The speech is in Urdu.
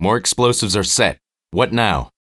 more explosives are set what now